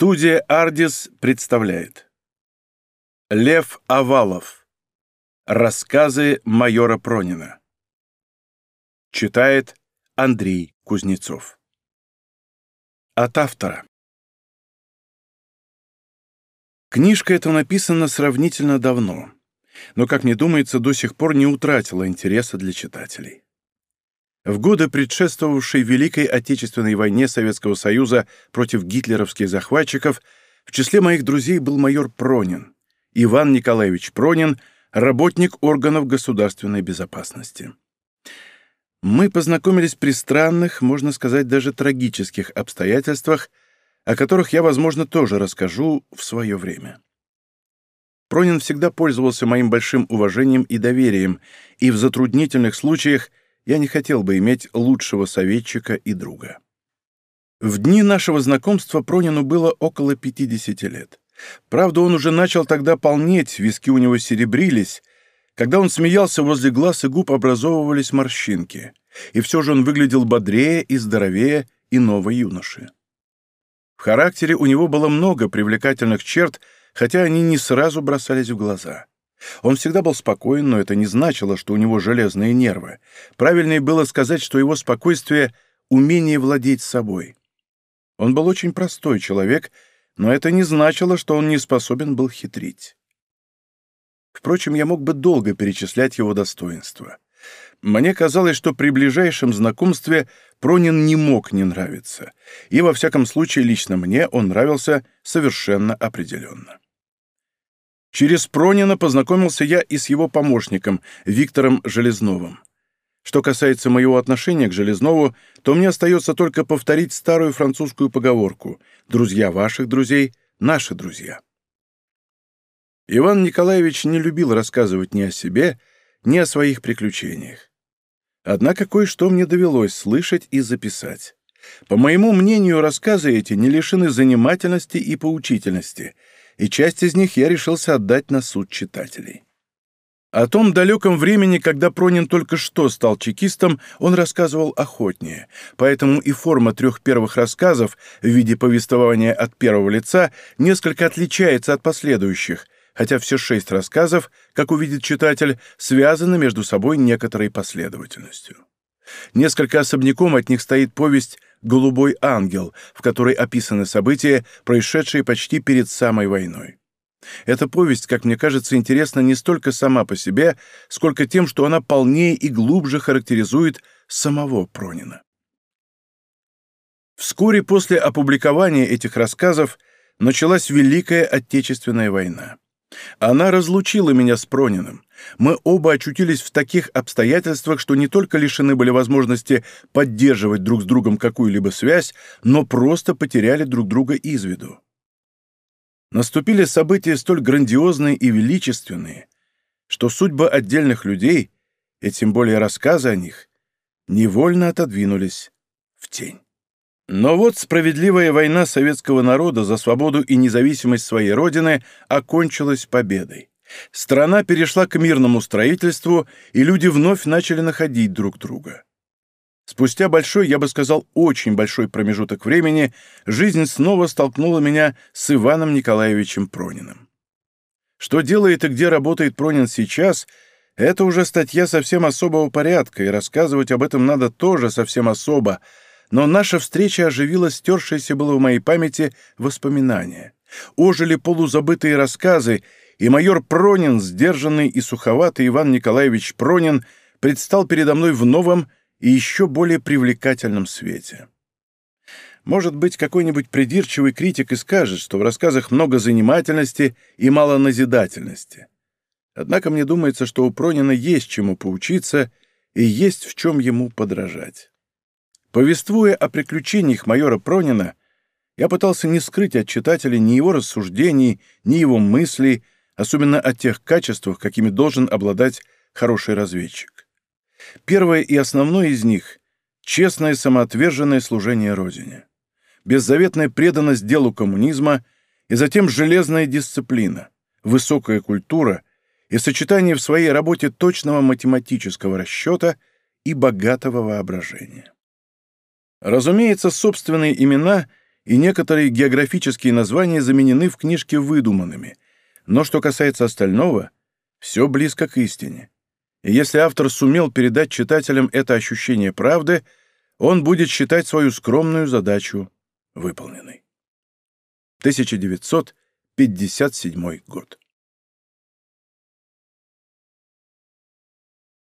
Студия «Ардис» представляет. Лев Овалов. Рассказы майора Пронина. Читает Андрей Кузнецов. От автора. Книжка эта написана сравнительно давно, но, как мне думается, до сих пор не утратила интереса для читателей. В годы, предшествовавшей Великой Отечественной войне Советского Союза против гитлеровских захватчиков, в числе моих друзей был майор Пронин, Иван Николаевич Пронин, работник органов государственной безопасности. Мы познакомились при странных, можно сказать, даже трагических обстоятельствах, о которых я, возможно, тоже расскажу в свое время. Пронин всегда пользовался моим большим уважением и доверием, и в затруднительных случаях я не хотел бы иметь лучшего советчика и друга. В дни нашего знакомства Пронину было около 50 лет. Правда, он уже начал тогда полнеть, виски у него серебрились. Когда он смеялся, возле глаз и губ образовывались морщинки. И все же он выглядел бодрее и здоровее иного юноши. В характере у него было много привлекательных черт, хотя они не сразу бросались в глаза. Он всегда был спокоен, но это не значило, что у него железные нервы. Правильнее было сказать, что его спокойствие — умение владеть собой. Он был очень простой человек, но это не значило, что он не способен был хитрить. Впрочем, я мог бы долго перечислять его достоинства. Мне казалось, что при ближайшем знакомстве Пронин не мог не нравиться, и, во всяком случае, лично мне он нравился совершенно определенно. Через Пронина познакомился я и с его помощником, Виктором Железновым. Что касается моего отношения к Железнову, то мне остается только повторить старую французскую поговорку «Друзья ваших друзей — наши друзья». Иван Николаевич не любил рассказывать ни о себе, ни о своих приключениях. Однако кое-что мне довелось слышать и записать. По моему мнению, рассказы эти не лишены занимательности и поучительности — и часть из них я решился отдать на суд читателей. О том далеком времени, когда Пронин только что стал чекистом, он рассказывал охотнее, поэтому и форма трех первых рассказов в виде повествования от первого лица несколько отличается от последующих, хотя все шесть рассказов, как увидит читатель, связаны между собой некоторой последовательностью. Несколько особняком от них стоит повесть «Голубой ангел», в которой описаны события, происшедшие почти перед самой войной. Эта повесть, как мне кажется, интересна не столько сама по себе, сколько тем, что она полнее и глубже характеризует самого Пронина. Вскоре после опубликования этих рассказов началась Великая Отечественная война. Она разлучила меня с Прониным. Мы оба очутились в таких обстоятельствах, что не только лишены были возможности поддерживать друг с другом какую-либо связь, но просто потеряли друг друга из виду. Наступили события столь грандиозные и величественные, что судьба отдельных людей, и тем более рассказы о них, невольно отодвинулись в тень. Но вот справедливая война советского народа за свободу и независимость своей родины окончилась победой. Страна перешла к мирному строительству, и люди вновь начали находить друг друга. Спустя большой, я бы сказал, очень большой промежуток времени, жизнь снова столкнула меня с Иваном Николаевичем Прониным. Что делает и где работает Пронин сейчас, это уже статья совсем особого порядка, и рассказывать об этом надо тоже совсем особо, но наша встреча оживила стершееся было в моей памяти воспоминания. Ожили полузабытые рассказы, и майор Пронин, сдержанный и суховатый Иван Николаевич Пронин, предстал передо мной в новом и еще более привлекательном свете. Может быть, какой-нибудь придирчивый критик и скажет, что в рассказах много занимательности и мало назидательности. Однако мне думается, что у Пронина есть чему поучиться и есть в чем ему подражать. Повествуя о приключениях майора Пронина, я пытался не скрыть от читателя ни его рассуждений, ни его мыслей, особенно о тех качествах, какими должен обладать хороший разведчик. Первое и основное из них — честное самоотверженное служение Родине, беззаветная преданность делу коммунизма и затем железная дисциплина, высокая культура и сочетание в своей работе точного математического расчета и богатого воображения. Разумеется, собственные имена и некоторые географические названия заменены в книжке выдуманными. Но что касается остального, все близко к истине. И если автор сумел передать читателям это ощущение правды, он будет считать свою скромную задачу выполненной. 1957 год.